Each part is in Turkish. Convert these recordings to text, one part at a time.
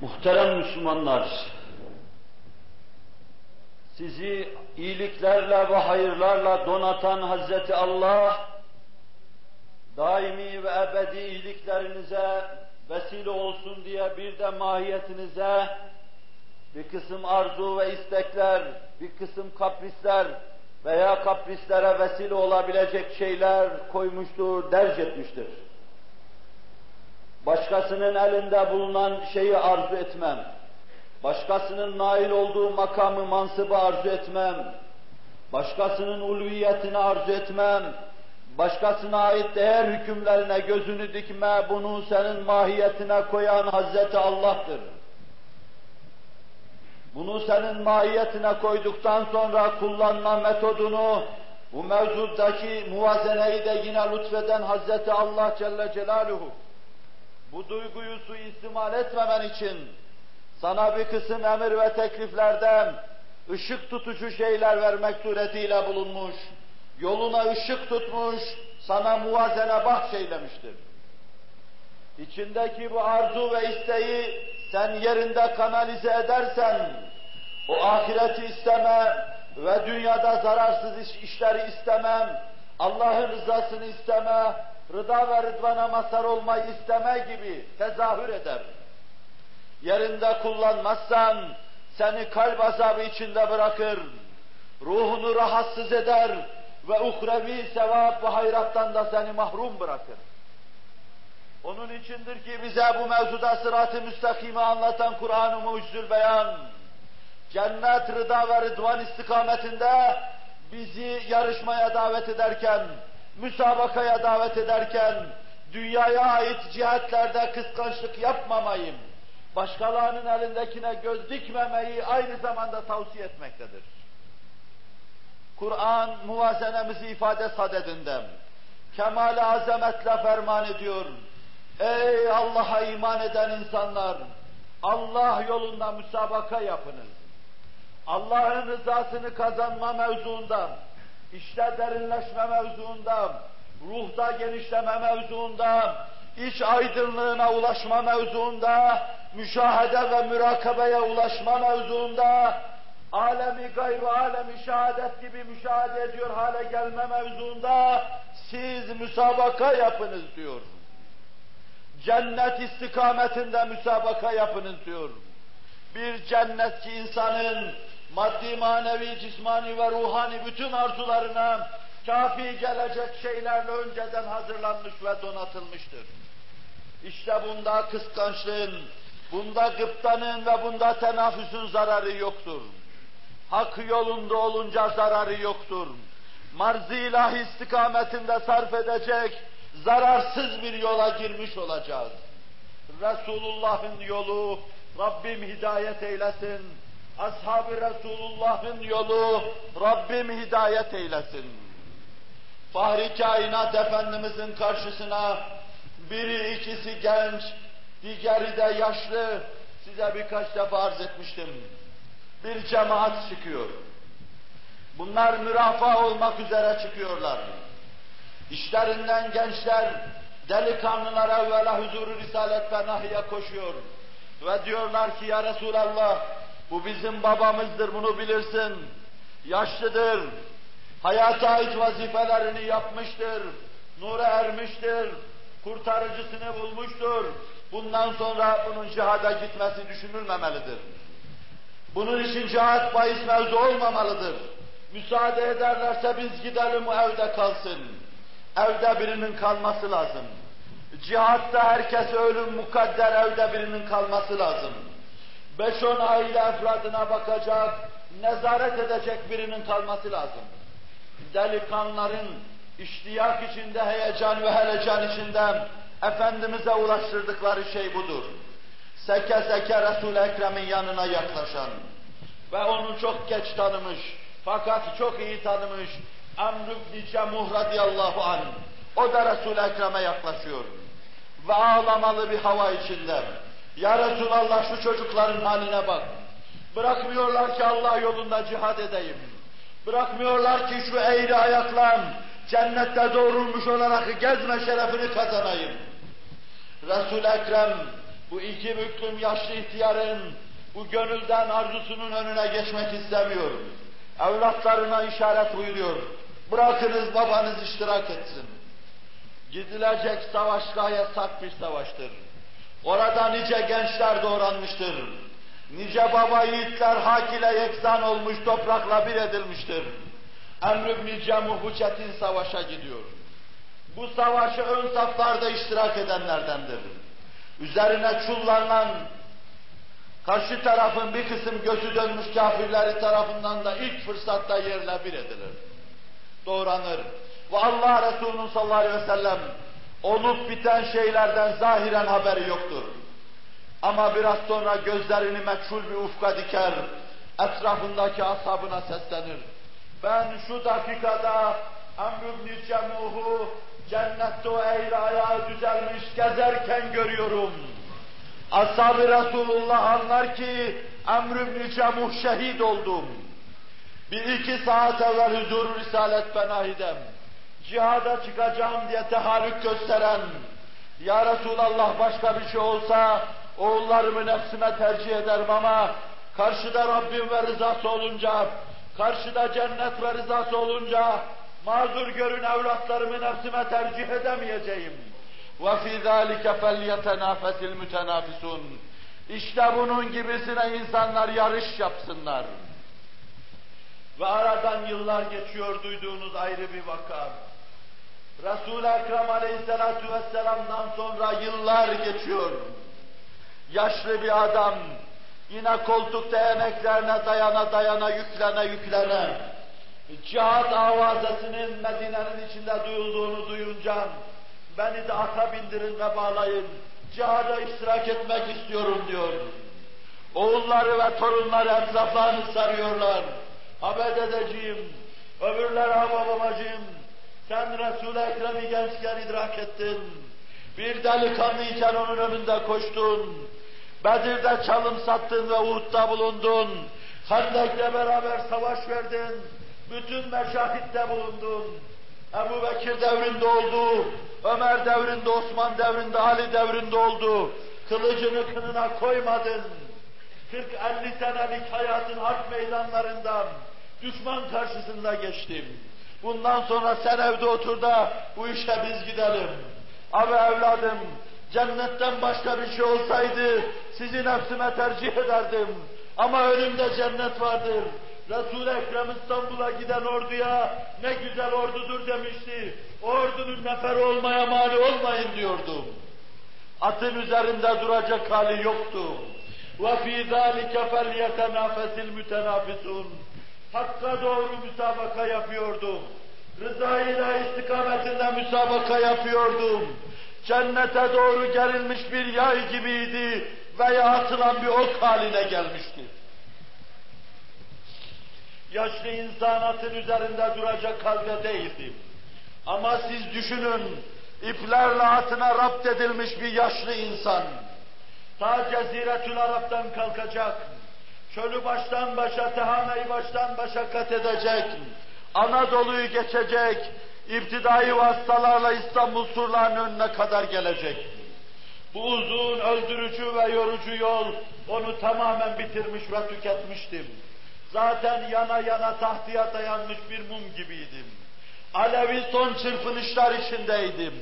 Muhterem Müslümanlar, sizi iyiliklerle ve hayırlarla donatan Hazreti Allah, daimi ve ebedi iyiliklerinize vesile olsun diye bir de mahiyetinize bir kısım arzu ve istekler, bir kısım kaprisler veya kaprislere vesile olabilecek şeyler koymuştur, derc etmiştir. Başkasının elinde bulunan şeyi arzu etmem. Başkasının nail olduğu makamı, mansıbı arzu etmem. Başkasının ulviyetini arzu etmem. Başkasına ait değer hükümlerine gözünü dikme, bunu senin mahiyetine koyan Hazreti Allah'tır. Bunu senin mahiyetine koyduktan sonra kullanma metodunu, bu mevzuddaki muvazeneyi de yine lütfeden Hazreti Allah Celle Celaluhu, bu duyguyu suistimal etmemen için sana bir kısım emir ve tekliflerden ışık tutucu şeyler vermek suretiyle bulunmuş, yoluna ışık tutmuş, sana muvazene bahşeylemiştir. İçindeki bu arzu ve isteği sen yerinde kanalize edersen, o ahireti isteme ve dünyada zararsız iş, işleri istemem, Allah'ın rızasını isteme, rıda ve rıdvana mazhar olmayı isteme gibi tezahür eder. Yerinde kullanmazsan seni kalp azabı içinde bırakır, ruhunu rahatsız eder ve uhrevi sevap ve hayrattan da seni mahrum bırakır. Onun içindir ki bize bu mevzuda sırat-ı müstakimi anlatan Kur'an-ı Mucizül Beyan, cennet, rıda ve rıdvan istikametinde bizi yarışmaya davet ederken, müsabakaya davet ederken, dünyaya ait cihetlerde kıskançlık yapmamayı, başkalarının elindekine göz dikmemeyi aynı zamanda tavsiye etmektedir. Kur'an muvazenemizi ifade sadedinde kemal azametle ferman ediyor. Ey Allah'a iman eden insanlar! Allah yolunda müsabaka yapınız. Allah'ın rızasını kazanma mevzuunda, işte derinleşme mevzuunda, ruhta genişleme mevzuunda, iç aydınlığına ulaşma mevzuunda, müşahede ve mürakabeye ulaşma mevzuunda, alemi gayrı alemi şehadet gibi müşahede ediyor hale gelme mevzuunda siz müsabaka yapınız diyor. Cennet istikametinde müsabaka yapınız diyor. Bir cennet ki insanın maddi, manevi, cismani ve ruhani bütün arzularına kafi gelecek şeylerle önceden hazırlanmış ve donatılmıştır. İşte bunda kıskançlığın, bunda gıptanın ve bunda tenafüsün zararı yoktur. Hak yolunda olunca zararı yoktur. Marz-ı ilahi istikametinde sarf edecek zararsız bir yola girmiş olacağız. Resulullah'ın yolu, Rabbim hidayet eylesin. Ashab-ı Resulullah'ın yolu, Rabbim hidayet eylesin. Fahri kainat Efendimizin karşısına biri ikisi genç, diğeri de yaşlı, size birkaç defa arz etmiştim. Bir cemaat çıkıyor. Bunlar mürafa olmak üzere çıkıyorlar. İşlerinden gençler, delikanlılar evvela huzuru risalet ve nahiye koşuyor. Ve diyorlar ki ya Resulallah, bu bizim babamızdır bunu bilirsin. Yaşlıdır, hayata ait vazifelerini yapmıştır, nura ermiştir, kurtarıcısını bulmuştur. Bundan sonra bunun cihada gitmesi düşünülmemelidir. Bunun için cihat bahis mevzu olmamalıdır. Müsaade ederlerse biz gidelim o evde kalsın. Evde birinin kalması lazım. Cihatta herkes ölüm mukadder evde birinin kalması lazım. Beş on aile efradına bakacak, nezaret edecek birinin kalması lazım. Delikanların iştiyak içinde, heyecan ve helecan içinde Efendimiz'e ulaştırdıkları şey budur. Seke seke Resul-i Ekrem'in yanına yaklaşan ve onu çok geç tanımış fakat çok iyi tanımış Amr ibn Cemuh radıyallahu anh o da Resul-i Ekrem'e yaklaşıyor ve ağlamalı bir hava içinde Ya Resulallah şu çocukların haline bak bırakmıyorlar ki Allah yolunda cihad edeyim bırakmıyorlar ki şu eğri ayaklan cennette doğrulmuş olarak gezme şerefini kazanayım Resul-i Ekrem bu iki büklüm yaşlı ihtiyarın bu gönülden arzusunun önüne geçmek istemiyor. Evlatlarına işaret buyuruyor. Bırakınız babanız iştirak etsin. Gidilecek savaş gayet sert bir savaştır. Orada nice gençler doğranmıştır. Nice baba yiğitler hak ile yeksan olmuş, toprakla bir edilmiştir. Emr ibn Cemuh bu savaşa gidiyor. Bu savaşı ön saflarda iştirak edenlerdendir. Üzerine çullanan karşı tarafın bir kısım gözü dönmüş kafirleri tarafından da ilk fırsatta yerle bir edilir. Doğranır. Ve Allah Resulü'nün sallallahu aleyhi ve sellem olup biten şeylerden zahiren haberi yoktur. Ama biraz sonra gözlerini meçhul bir ufka diker, etrafındaki ashabına seslenir. Ben şu dakikada Amr ibn Cemuh'u cennette o eğri ayağı düzelmiş gezerken görüyorum. Ashab-ı Resulullah anlar ki Amr ibn Cemuh şehit oldum. Bir iki saat evvel huzur Risalet Benahidem cihada çıkacağım diye tehallük gösteren, Ya Resulallah başka bir şey olsa oğullarımı nefsime tercih ederim ama karşıda Rabbim ve rızası olunca, karşıda cennet ve rızası olunca mazur görün evlatlarımı nefsime tercih edemeyeceğim. وَفِي ذَٰلِكَ فَلْيَتَنَافَسِ الْمُتَنَافِسُونَ İşte bunun gibisine insanlar yarış yapsınlar. Ve aradan yıllar geçiyor duyduğunuz ayrı bir vaka. Resul-i Ekrem Aleyhisselatü Vesselam'dan sonra yıllar geçiyor. Yaşlı bir adam, yine koltuk değneklerine dayana dayana yüklene yüklene, cihat avazesinin Medine'nin içinde duyulduğunu duyunca, beni de ata bindirin ve bağlayın, cihada iştirak etmek istiyorum diyor. Oğulları ve torunları etraflarını sarıyorlar. Abed edeceğim, öbürler ama babacığım, sen Resul-i Ekrem'i gençken idrak ettin. Bir delikanlıyken onun önünde koştun. Bedir'de çalım sattın ve Uhud'da bulundun. Hendek'le beraber savaş verdin. Bütün meşahitte bulundun. Ebu Bekir devrinde oldu. Ömer devrinde, Osman devrinde, Ali devrinde oldu. Kılıcını kınına koymadın. 40-50 senelik hayatın harp meydanlarından düşman karşısında geçtim. Bundan sonra sen evde otur da bu işe biz gidelim. Abi evladım, cennetten başka bir şey olsaydı sizi nefsime tercih ederdim. Ama önümde cennet vardır. Resul-i Ekrem İstanbul'a giden orduya ne güzel ordudur demişti. Ordunun nefer olmaya mali olmayın diyordum. Atın üzerinde duracak hali yoktu. Ve fi zalike felyetenafesil mütenafisun. Hakka doğru müsabaka yapıyordum. Rızayla istikametinde müsabaka yapıyordum. Cennete doğru gerilmiş bir yay gibiydi veya atılan bir ok haline gelmişti. Yaşlı insan atın üzerinde duracak halde değildim. Ama siz düşünün, iplerle atına rapt edilmiş bir yaşlı insan, ta Ceziretül Arap'tan kalkacak, çölü baştan başa, Tehane'yi baştan başa kat edecek, Anadolu'yu geçecek, iptidai vasıtalarla İstanbul surlarının önüne kadar gelecek. Bu uzun, öldürücü ve yorucu yol onu tamamen bitirmiş ve tüketmiştim. Zaten yana yana tahtıya dayanmış bir mum gibiydim. Alevi son çırpınışlar içindeydim.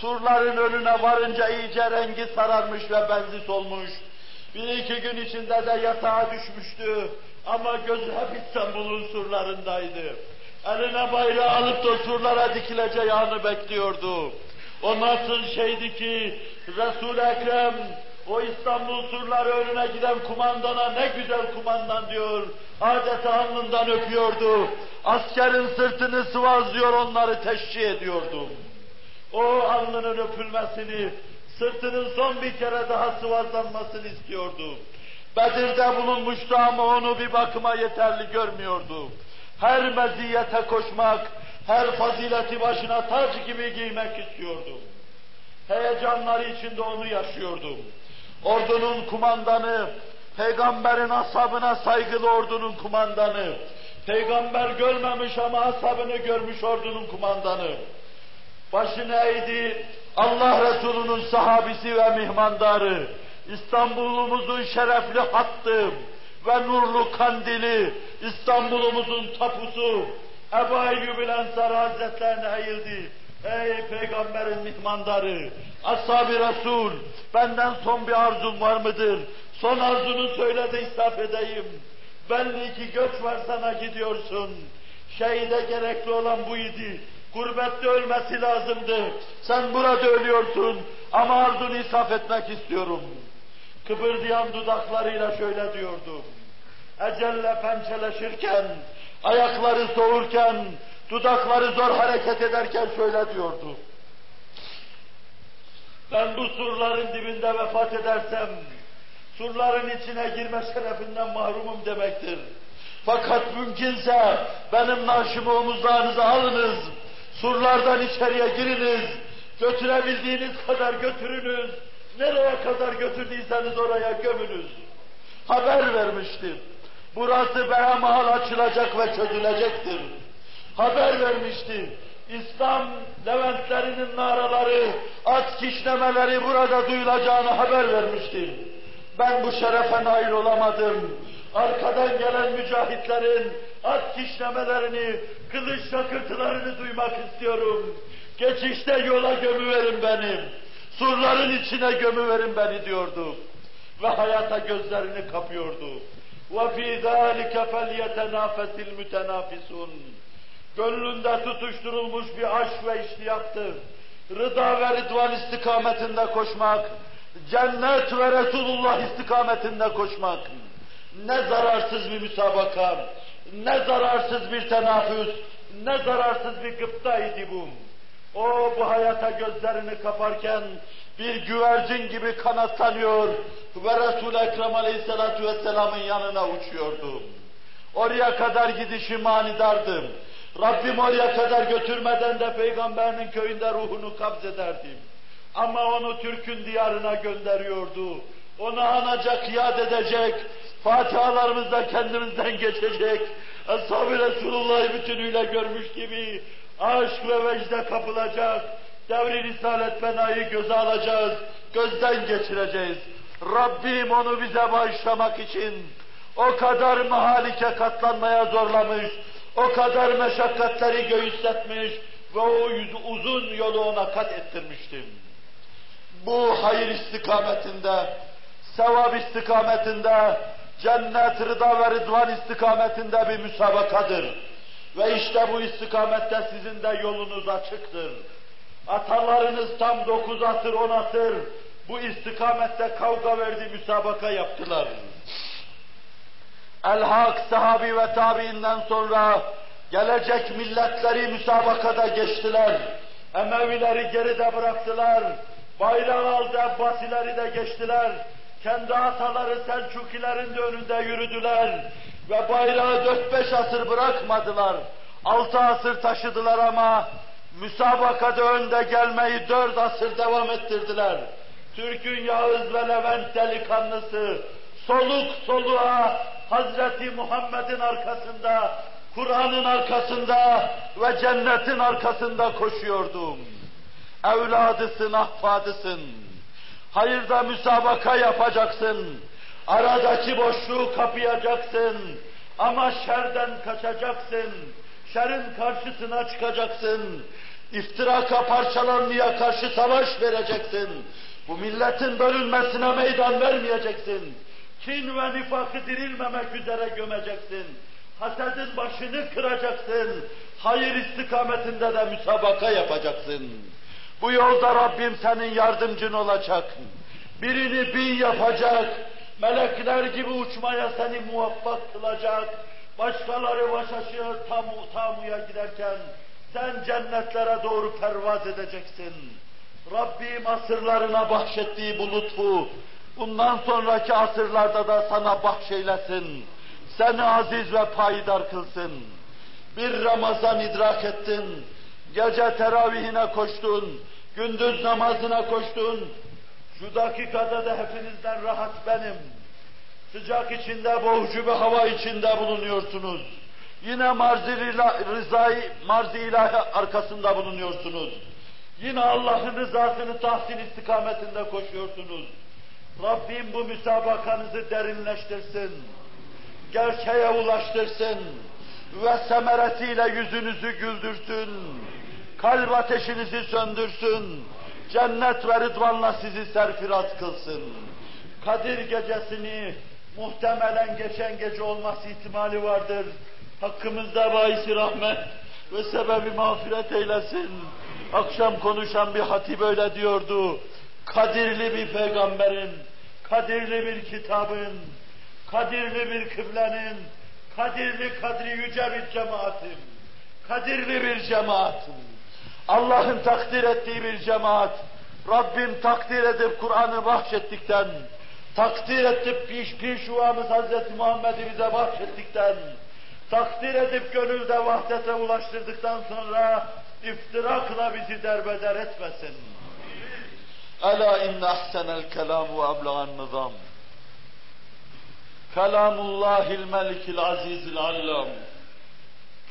Surların önüne varınca iyice rengi sararmış ve benzi solmuş. Bir iki gün içinde de yatağa düşmüştü. Ama gözü hep İstanbul'un surlarındaydı. Eline bayrağı alıp da surlara dikileceğini bekliyordu. O nasıl şeydi ki Resul-i Ekrem o İstanbul surları önüne giden kumandana ne güzel kumandan diyor. Adeta alnından öpüyordu. Askerin sırtını sıvazlıyor onları teşhis ediyordu. O alnının öpülmesini, sırtının son bir kere daha sıvazlanmasını istiyordu. Bedir'de bulunmuştu ama onu bir bakıma yeterli görmüyordu. Her meziyete koşmak, her fazileti başına tac gibi giymek istiyordu. Heyecanları içinde onu yaşıyordum. Ordunun kumandanı, peygamberin ashabına saygılı ordunun kumandanı, peygamber görmemiş ama ashabını görmüş ordunun kumandanı, başını eğdi, Allah Resulü'nün sahabisi ve mihmandarı, İstanbul'umuzun şerefli hattı ve nurlu kandili, İstanbul'umuzun tapusu, Ebu Eyyub-ül Ensar Hazretlerine eğildi. Ey peygamberin mihmandarı, ashab-ı Resul, benden son bir arzun var mıdır? Son arzunu söyle de israf edeyim. Belli ki göç var sana gidiyorsun. Şehide gerekli olan bu idi. Gurbette ölmesi lazımdı. Sen burada ölüyorsun ama arzunu isaf etmek istiyorum. Kıpırdayan dudaklarıyla şöyle diyordu. Ecelle pençeleşirken, ayakları soğurken, dudakları zor hareket ederken şöyle diyordu. Ben bu surların dibinde vefat edersem, surların içine girme şerefinden mahrumum demektir. Fakat mümkünse benim naaşımı omuzlarınıza alınız, surlardan içeriye giriniz, götürebildiğiniz kadar götürünüz, nereye kadar götürdüyseniz oraya gömünüz. Haber vermiştim. Burası behemahal açılacak ve çözülecektir. Haber vermişti. İslam Leventlerinin naraları, at kişnemeleri burada duyulacağını haber vermiştim. Ben bu şerefe nail olamadım. Arkadan gelen mücahitlerin at kişnemelerini, kılıç şakırtılarını duymak istiyorum. Geçişte yola gömüverin beni Surların içine gömüverin beni diyordu. Ve hayata gözlerini kapıyordu. وَفِي ذَٰلِكَ فَلْيَتَنَافَسِ الْمُتَنَافِسُونَ Gönlünde tutuşturulmuş bir aşk ve iştiyaktır. Rıda ve Ridvan istikametinde koşmak, cennet ve Resulullah istikametinde koşmak. Ne zararsız bir müsabaka, ne zararsız bir tenafüs, ne zararsız bir gıptaydı bu. O bu hayata gözlerini kaparken bir güvercin gibi kanatlanıyor ve Resul-i Ekrem Aleyhisselatü Vesselam'ın yanına uçuyordu. Oraya kadar gidişi manidardım. Rabbim oraya kadar götürmeden de peygamberinin köyünde ruhunu kabz ederdim. Ama onu Türk'ün diyarına gönderiyordu. Onu anacak, yad edecek, Fatihalarımızda kendimizden geçecek, Ashab-ı Resulullah'ı bütünüyle görmüş gibi aşk ve vecde kapılacak, devri Risalet Bena'yı göze alacağız, gözden geçireceğiz. Rabbim onu bize bağışlamak için o kadar mahalike katlanmaya zorlamış, o kadar meşakkatleri göğüsletmiş ve o uzun yolu ona kat ettirmiştim. Bu hayır istikametinde, sevap istikametinde, cennet, rıda ve rıdvan istikametinde bir müsabakadır. Ve işte bu istikamette sizin de yolunuz açıktır. Atalarınız tam dokuz asır, on asır bu istikamette kavga verdi, müsabaka yaptılar. El-Hak sahabi ve tabiinden sonra gelecek milletleri müsabakada geçtiler. Emevileri geride bıraktılar. Bayrağı aldı Abbasileri de geçtiler. Kendi ataları Selçukilerin de önünde yürüdüler. Ve bayrağı dört beş asır bırakmadılar. Altı asır taşıdılar ama müsabakada önde gelmeyi dört asır devam ettirdiler. Türk'ün Yağız ve Levent delikanlısı soluk soluğa Hazreti Muhammed'in arkasında, Kur'an'ın arkasında ve cennetin arkasında koşuyordum. Evladısın, ahfadısın. Hayırda müsabaka yapacaksın. Aradaki boşluğu kapayacaksın. Ama şerden kaçacaksın. Şerin karşısına çıkacaksın. İftiraka parçalanmaya karşı savaş vereceksin. Bu milletin bölünmesine meydan vermeyeceksin. Kin ve nifakı dirilmemek üzere gömeceksin. Hasedin başını kıracaksın. Hayır istikametinde de müsabaka yapacaksın. Bu yolda Rabbim senin yardımcın olacak. Birini bin yapacak. Melekler gibi uçmaya seni muvaffak kılacak. Başkaları baş aşağı tamu, tamuya giderken sen cennetlere doğru pervaz edeceksin. Rabbim asırlarına bahşettiği bu lütfu, bundan sonraki asırlarda da sana bahşeylesin. Seni aziz ve payidar kılsın. Bir Ramazan idrak ettin, gece teravihine koştun, gündüz namazına koştun. Şu dakikada da hepinizden rahat benim. Sıcak içinde, boğucu bir hava içinde bulunuyorsunuz. Yine marzi rızayı, marzi ilahi arkasında bulunuyorsunuz. Yine Allah'ın rızasını tahsil istikametinde koşuyorsunuz. Rabbim bu müsabakanızı derinleştirsin. Gerçeğe ulaştırsın. Ve semeretiyle yüzünüzü güldürsün. Kalp ateşinizi söndürsün. Cennet ve rıdvanla sizi serfiraz kılsın. Kadir gecesini muhtemelen geçen gece olması ihtimali vardır. Hakkımızda bahisi rahmet ve sebebi mağfiret eylesin. Akşam konuşan bir hatip öyle diyordu. Kadirli bir peygamberin, kadirli bir kitabın, kadirli bir kıblenin, kadirli kadri yüce bir cemaatim, kadirli bir cemaatim. Allah'ın takdir ettiği bir cemaat, Rabbim takdir edip Kur'an'ı bahşettikten, takdir edip piş pişuvamız Hazreti Muhammed'i bize bahşettikten, takdir edip gönülde vahdete ulaştırdıktan sonra iftirakla bizi derbeder etmesin. Ela inne ahsenel kelam ve ablagan nizam. Kelamullahil melikil azizil allam.